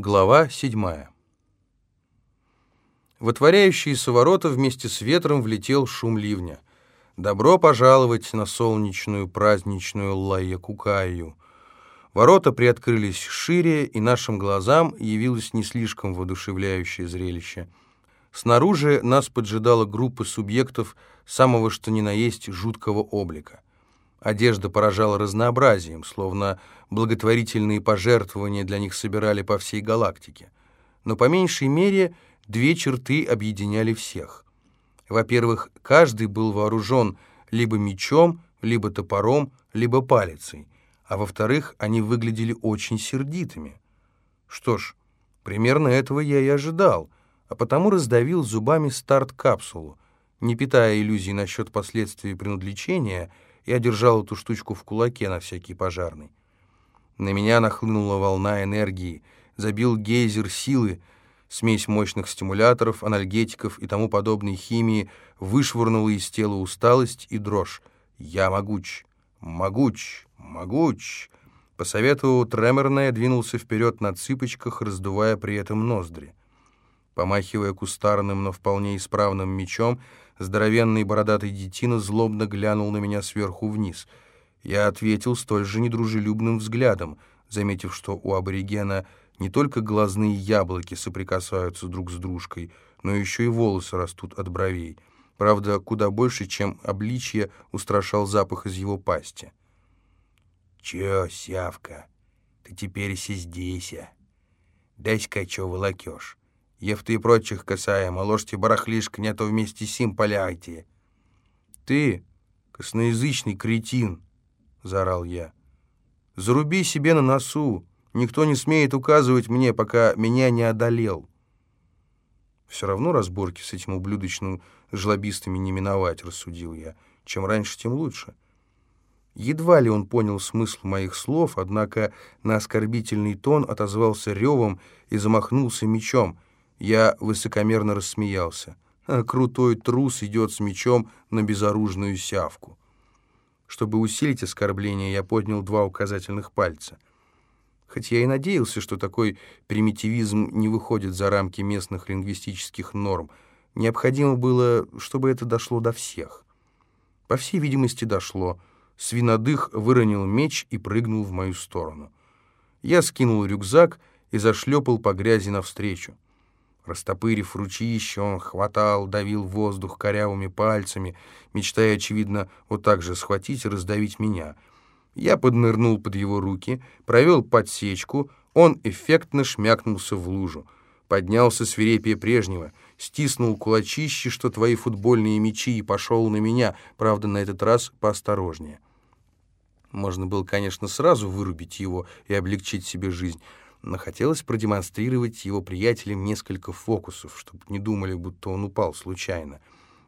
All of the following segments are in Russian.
Глава 7. В отворяющиеся ворота вместе с ветром влетел шум ливня. Добро пожаловать на солнечную праздничную Лайя-Кукаю. Ворота приоткрылись шире, и нашим глазам явилось не слишком воодушевляющее зрелище. Снаружи нас поджидала группа субъектов самого что ни на есть жуткого облика. Одежда поражала разнообразием, словно благотворительные пожертвования для них собирали по всей галактике. Но по меньшей мере две черты объединяли всех. Во-первых, каждый был вооружен либо мечом, либо топором, либо палицей, а во-вторых, они выглядели очень сердитыми. Что ж, примерно этого я и ожидал, а потому раздавил зубами старт-капсулу, не питая иллюзий насчет последствий принадлечения — я держал эту штучку в кулаке на всякий пожарный. На меня нахлынула волна энергии, забил гейзер силы, смесь мощных стимуляторов, анальгетиков и тому подобной химии вышвырнула из тела усталость и дрожь. «Я могуч! Могуч! Могуч!» Посоветовал Треморная, двинулся вперед на цыпочках, раздувая при этом ноздри. Помахивая кустарным, но вполне исправным мечом, Здоровенный бородатый детина злобно глянул на меня сверху вниз. Я ответил столь же недружелюбным взглядом, заметив, что у аборигена не только глазные яблоки соприкасаются друг с дружкой, но еще и волосы растут от бровей. Правда, куда больше, чем обличье устрашал запах из его пасти. «Чё, сявка, ты теперь си здесь, а? Дай-ка чё волокёшь?» Ев и прочих касаемо, ложьте барахлишко, не то вместе с ним поляйте. Ты, косноязычный кретин, — заорал я, — заруби себе на носу, никто не смеет указывать мне, пока меня не одолел. Все равно разборки с этим ублюдочным жлобистами не миновать, рассудил я. Чем раньше, тем лучше. Едва ли он понял смысл моих слов, однако на оскорбительный тон отозвался ревом и замахнулся мечом — я высокомерно рассмеялся. А крутой трус идет с мечом на безоружную сявку. Чтобы усилить оскорбление, я поднял два указательных пальца. Хоть я и надеялся, что такой примитивизм не выходит за рамки местных лингвистических норм, необходимо было, чтобы это дошло до всех. По всей видимости, дошло. Свинодых выронил меч и прыгнул в мою сторону. Я скинул рюкзак и зашлепал по грязи навстречу. Растопырив ручище, он хватал, давил воздух корявыми пальцами, мечтая, очевидно, вот так же схватить и раздавить меня. Я поднырнул под его руки, провел подсечку, он эффектно шмякнулся в лужу. Поднялся свирепие прежнего, стиснул кулачище, что твои футбольные мячи, и пошел на меня, правда, на этот раз поосторожнее. Можно было, конечно, сразу вырубить его и облегчить себе жизнь, но хотелось продемонстрировать его приятелям несколько фокусов, чтобы не думали, будто он упал случайно.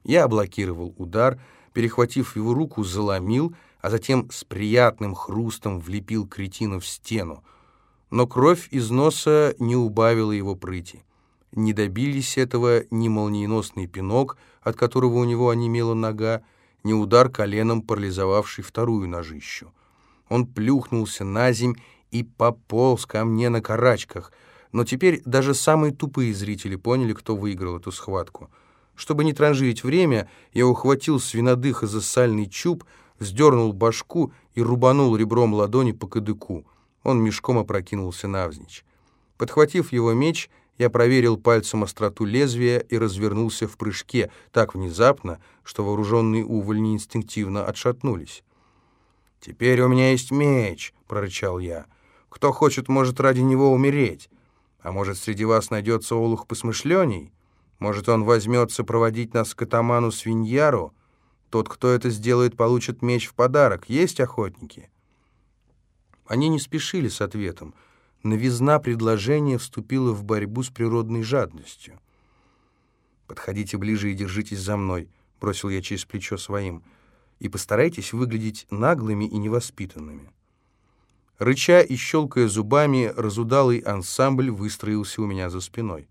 Я блокировал удар, перехватив его руку, заломил, а затем с приятным хрустом влепил кретина в стену. Но кровь из носа не убавила его прыти. Не добились этого ни молниеносный пинок, от которого у него онемела нога, ни удар коленом, парализовавший вторую ножищу. Он плюхнулся на земь и пополз ко мне на карачках. Но теперь даже самые тупые зрители поняли, кто выиграл эту схватку. Чтобы не транжирить время, я ухватил свинодыха за сальный чуб, сдернул башку и рубанул ребром ладони по кадыку. Он мешком опрокинулся навзничь. Подхватив его меч, я проверил пальцем остроту лезвия и развернулся в прыжке так внезапно, что вооруженные увольни инстинктивно отшатнулись. «Теперь у меня есть меч», — прорычал я. Кто хочет, может ради него умереть. А может, среди вас найдется олух посмышлений? Может, он возьмется проводить нас к атаману Свиньяру? Тот, кто это сделает, получит меч в подарок. Есть охотники?» Они не спешили с ответом. Новизна предложения вступила в борьбу с природной жадностью. «Подходите ближе и держитесь за мной», — бросил я через плечо своим, «и постарайтесь выглядеть наглыми и невоспитанными». Рыча и щелкая зубами, разудалый ансамбль выстроился у меня за спиной.